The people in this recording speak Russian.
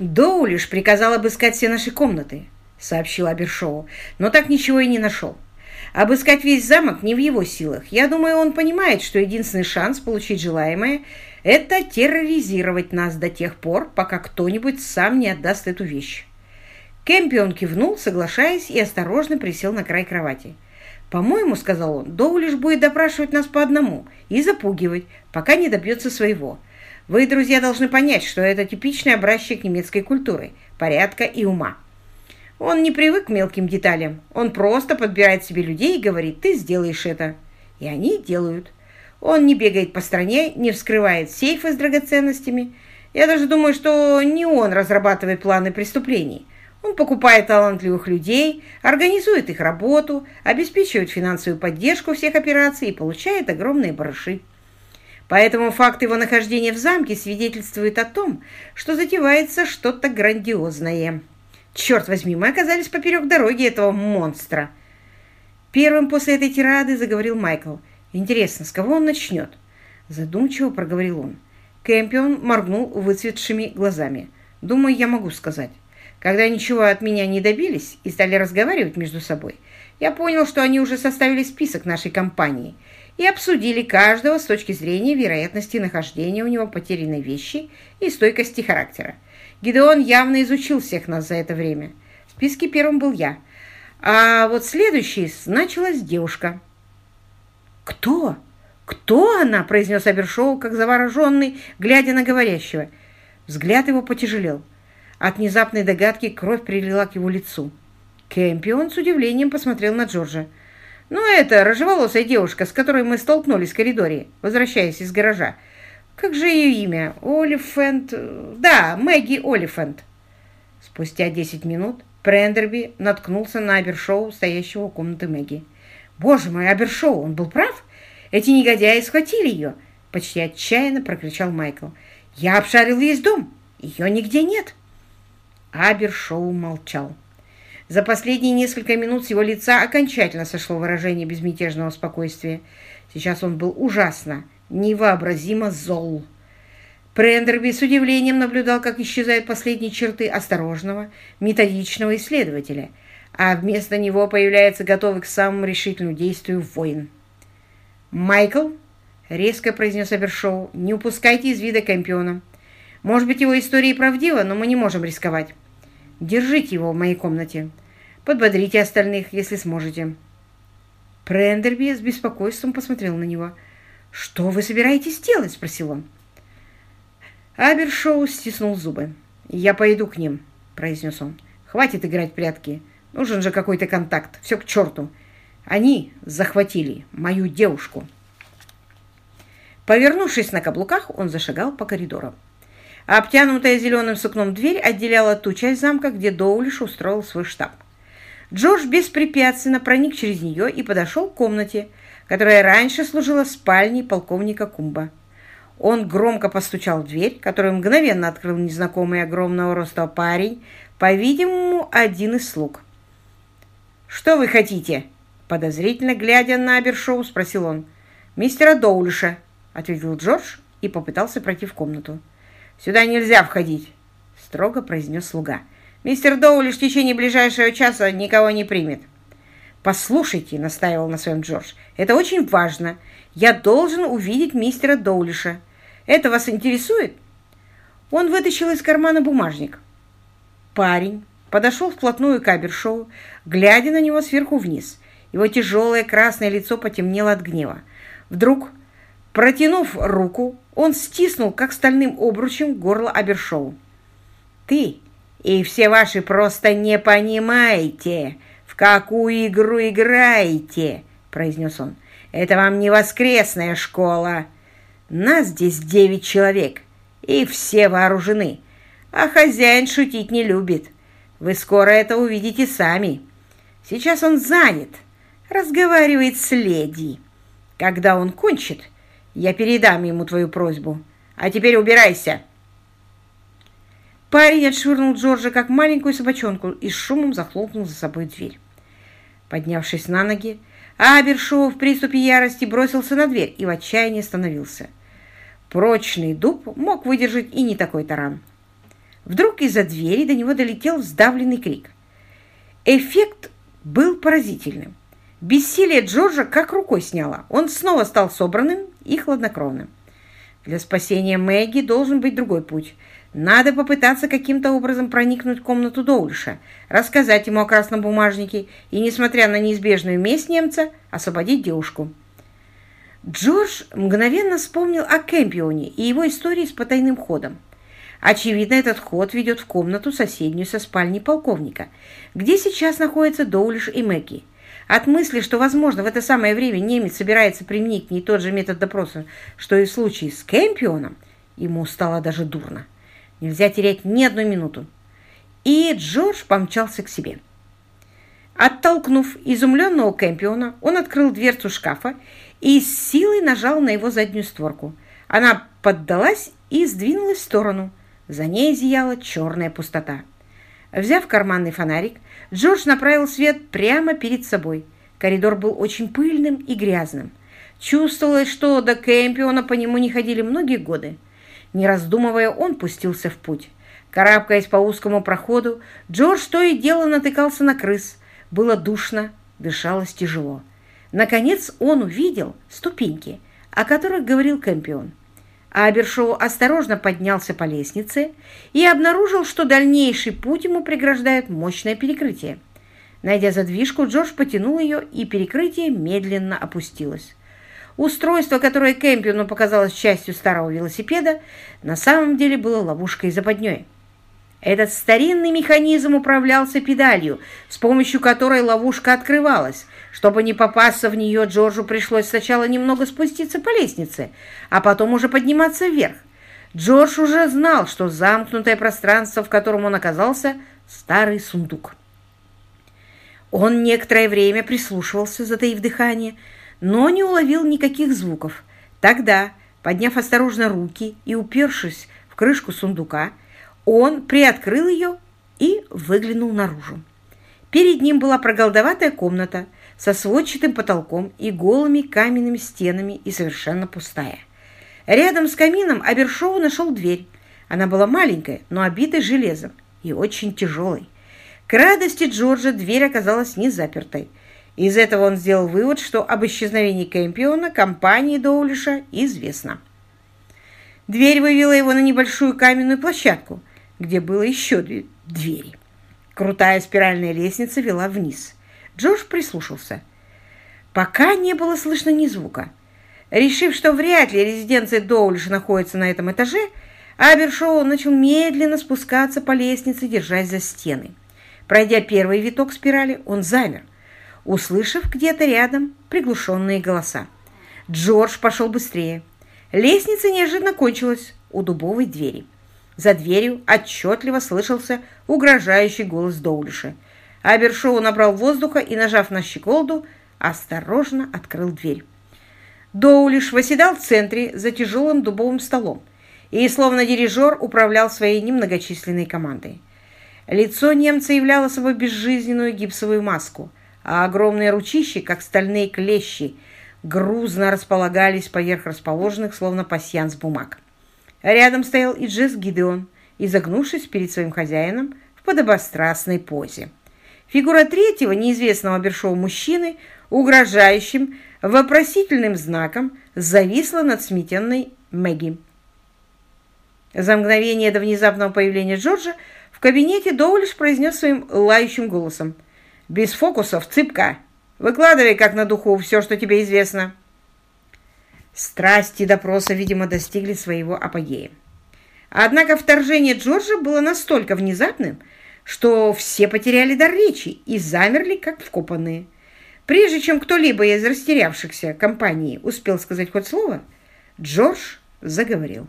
Доулиш приказал обыскать все наши комнаты, сообщил Абершоу, но так ничего и не нашел. Обыскать весь замок не в его силах. Я думаю, он понимает, что единственный шанс получить желаемое – это терроризировать нас до тех пор, пока кто-нибудь сам не отдаст эту вещь. Кэмпион кивнул, соглашаясь, и осторожно присел на край кровати. «По-моему, — сказал он, — Доулиш будет допрашивать нас по одному и запугивать, пока не добьется своего. Вы, друзья, должны понять, что это типичный образчик немецкой культуры, порядка и ума. Он не привык к мелким деталям. Он просто подбирает себе людей и говорит, ты сделаешь это. И они делают. Он не бегает по стране, не вскрывает сейфы с драгоценностями. Я даже думаю, что не он разрабатывает планы преступлений. Он покупает талантливых людей, организует их работу, обеспечивает финансовую поддержку всех операций и получает огромные барыши. Поэтому факт его нахождения в замке свидетельствует о том, что затевается что-то грандиозное. Черт возьми, мы оказались поперек дороги этого монстра. Первым после этой тирады заговорил Майкл. Интересно, с кого он начнет? Задумчиво проговорил он. Кэмпион моргнул выцветшими глазами. Думаю, я могу сказать. Когда ничего от меня не добились и стали разговаривать между собой, я понял, что они уже составили список нашей компании и обсудили каждого с точки зрения вероятности нахождения у него потерянной вещи и стойкости характера. Гидеон явно изучил всех нас за это время. В списке первым был я. А вот следующей значилась девушка. «Кто? Кто она?» – произнес Абершоу, как завороженный, глядя на говорящего. Взгляд его потяжелел. От внезапной догадки кровь прилила к его лицу. Кэмпион с удивлением посмотрел на Джорджа. «Ну, это рыжеволосая девушка, с которой мы столкнулись в коридоре, возвращаясь из гаража. Как же ее имя? Олифант... Да, Мэгги Олифант. Спустя десять минут Прендерби наткнулся на Абершоу, стоящего у комнаты Мэгги. «Боже мой, Абершоу, он был прав? Эти негодяи схватили ее!» Почти отчаянно прокричал Майкл. «Я обшарил весь дом. Ее нигде нет!» Абершоу молчал. За последние несколько минут с его лица окончательно сошло выражение безмятежного спокойствия. Сейчас он был ужасно невообразимо зол. Прендерби с удивлением наблюдал, как исчезают последние черты осторожного, методичного исследователя, а вместо него появляется готовый к самому решительному действию воин. «Майкл», — резко произнес Абершоу, — «не упускайте из вида Кэмпиона. Может быть, его история и правдива, но мы не можем рисковать. Держите его в моей комнате. Подбодрите остальных, если сможете». Прендерби с беспокойством посмотрел на него — «Что вы собираетесь делать?» – спросил он. Абершоу стиснул зубы. «Я пойду к ним», – произнес он. «Хватит играть в прятки. Нужен же какой-то контакт. Все к черту. Они захватили мою девушку». Повернувшись на каблуках, он зашагал по коридору. Обтянутая зеленым сукном дверь отделяла ту часть замка, где Доулиш устроил свой штаб. Джордж беспрепятственно проник через нее и подошел к комнате, которая раньше служила спальней полковника Кумба. Он громко постучал в дверь, которую мгновенно открыл незнакомый огромного роста парень, по-видимому, один из слуг. «Что вы хотите?» Подозрительно глядя на Абершоу, спросил он. «Мистера Доулиша», — ответил Джордж и попытался пройти в комнату. «Сюда нельзя входить», — строго произнес слуга. «Мистер Доулиш в течение ближайшего часа никого не примет». «Послушайте», — настаивал на своем Джордж, — «это очень важно. Я должен увидеть мистера Доулиша. Это вас интересует?» Он вытащил из кармана бумажник. Парень подошел вплотную к Абершоу, глядя на него сверху вниз. Его тяжелое красное лицо потемнело от гнева. Вдруг, протянув руку, он стиснул, как стальным обручем, горло Абершоу. «Ты и все ваши просто не понимаете!» какую игру играете?» — произнес он. «Это вам не воскресная школа. Нас здесь девять человек, и все вооружены. А хозяин шутить не любит. Вы скоро это увидите сами. Сейчас он занят, разговаривает с леди. Когда он кончит, я передам ему твою просьбу. А теперь убирайся!» Парень отшвырнул Джорджа, как маленькую собачонку, и с шумом захлопнул за собой дверь. Поднявшись на ноги, Абершоу в приступе ярости бросился на дверь и в отчаянии остановился. Прочный дуб мог выдержать и не такой таран. Вдруг из-за двери до него долетел вздавленный крик. Эффект был поразительным. Бессилие Джорджа как рукой сняло. Он снова стал собранным и хладнокровным. Для спасения Мэгги должен быть другой путь. Надо попытаться каким-то образом проникнуть в комнату Доулиша, рассказать ему о красном бумажнике и, несмотря на неизбежную месть немца, освободить девушку. Джордж мгновенно вспомнил о Кэмпионе и его истории с потайным ходом. Очевидно, этот ход ведет в комнату, соседнюю со спальней полковника, где сейчас находятся Доулиш и Мэгги. От мысли, что, возможно, в это самое время немец собирается применить не тот же метод допроса, что и в случае с Кэмпионом, ему стало даже дурно. Нельзя терять ни одну минуту. И Джордж помчался к себе. Оттолкнув изумленного Кэмпиона, он открыл дверцу шкафа и с силой нажал на его заднюю створку. Она поддалась и сдвинулась в сторону. За ней зияла черная пустота. Взяв карманный фонарик, Джордж направил свет прямо перед собой. Коридор был очень пыльным и грязным. Чувствовалось, что до Кэмпиона по нему не ходили многие годы. Не раздумывая, он пустился в путь. Карабкаясь по узкому проходу, Джордж то и дело натыкался на крыс. Было душно, дышалось тяжело. Наконец он увидел ступеньки, о которых говорил Кэмпион. Абершоу осторожно поднялся по лестнице и обнаружил, что дальнейший путь ему преграждает мощное перекрытие. Найдя задвижку, Джордж потянул ее, и перекрытие медленно опустилось. Устройство, которое Кэмпиону показалось частью старого велосипеда, на самом деле было ловушкой западней. Этот старинный механизм управлялся педалью, с помощью которой ловушка открывалась. Чтобы не попасться в нее, Джорджу пришлось сначала немного спуститься по лестнице, а потом уже подниматься вверх. Джордж уже знал, что замкнутое пространство, в котором он оказался, старый сундук. Он некоторое время прислушивался, затаив дыхание, но не уловил никаких звуков. Тогда, подняв осторожно руки и упершись в крышку сундука, он приоткрыл ее и выглянул наружу. Перед ним была проголдоватая комната со сводчатым потолком и голыми каменными стенами и совершенно пустая. Рядом с камином Абершоу нашел дверь. Она была маленькая, но обитой железом и очень тяжелой. К радости Джорджа дверь оказалась не запертой. Из этого он сделал вывод, что об исчезновении Кэмпиона компании Доулиша известно. Дверь вывела его на небольшую каменную площадку, где было еще две двери. Крутая спиральная лестница вела вниз. Джордж прислушался. Пока не было слышно ни звука. Решив, что вряд ли резиденция Доулиша находится на этом этаже, Абершоу начал медленно спускаться по лестнице, держась за стены. Пройдя первый виток спирали, он замер услышав где-то рядом приглушенные голоса. Джордж пошел быстрее. Лестница неожиданно кончилась у дубовой двери. За дверью отчетливо слышался угрожающий голос Доулиша. Абершоу набрал воздуха и, нажав на щеколду, осторожно открыл дверь. Доулиш восседал в центре за тяжелым дубовым столом и, словно дирижер, управлял своей немногочисленной командой. Лицо немца являло собой безжизненную гипсовую маску – а огромные ручищи, как стальные клещи, грузно располагались поверх расположенных, словно пасьянс бумаг. Рядом стоял и Джесс Гидеон, изогнувшись перед своим хозяином в подобострастной позе. Фигура третьего, неизвестного Бершова мужчины, угрожающим, вопросительным знаком, зависла над сметенной Мэгги. За мгновение до внезапного появления Джорджа в кабинете Доулиш произнес своим лающим голосом – без фокусов, цыпка. Выкладывай как на духу все, что тебе известно. Страсти допроса, видимо, достигли своего апогея. Однако вторжение Джорджа было настолько внезапным, что все потеряли дар речи и замерли, как вкопанные. Прежде чем кто-либо из растерявшихся компании успел сказать хоть слово, Джордж заговорил.